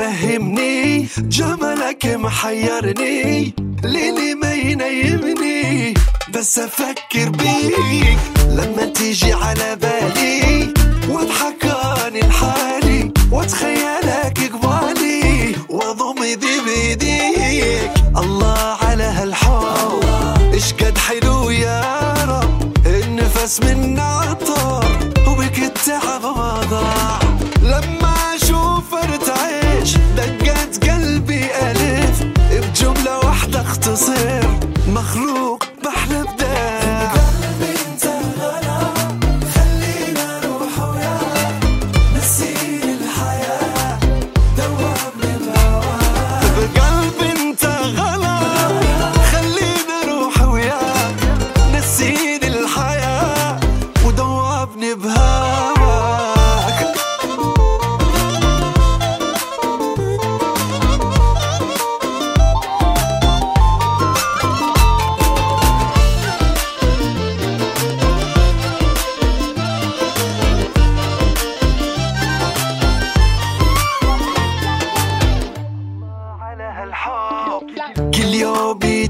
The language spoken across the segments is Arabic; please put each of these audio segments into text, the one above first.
فهمني. جمالك محيرني. ليلي ما ينيمني. بس أفكر بيك. لما تيجي على بالي. وأضحك عن الحالي. وأتخيلك قبالي وأضم إيدي بإيديك. الله على هالحب إيش قد حلو يا رب. النفس من عطر وبك التعب ما ضاع.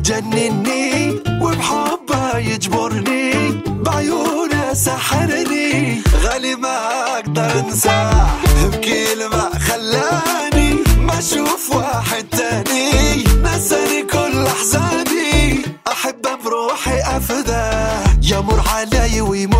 يوم بيجنني وبحبه يجبرني بعيونه سحرني. غالي ما أقدر انساه بكلمة خلاني. ما أشوف واحد تاني نساني كل احزاني احبه بروحي افداه يمر علي ويمون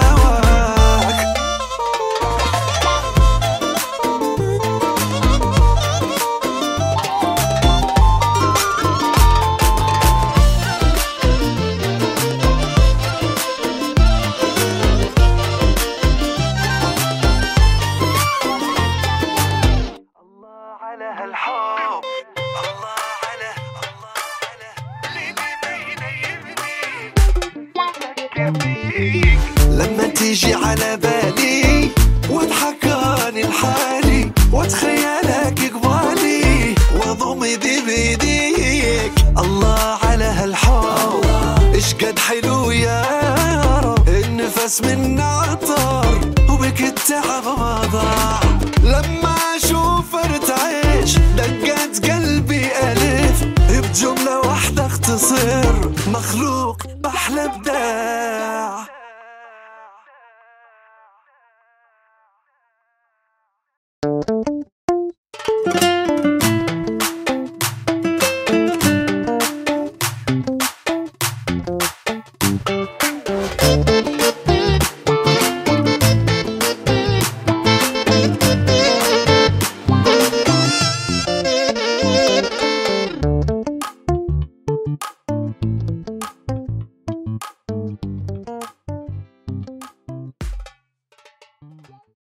ينيمني لما تيجي على بالي واضحك عن الحالي واتخيلك قبالي وأضم ايدي بايديك الله على هالحب إيش قد حلو يا رب النفس من عطر تصير مخلوق بحلى ابداع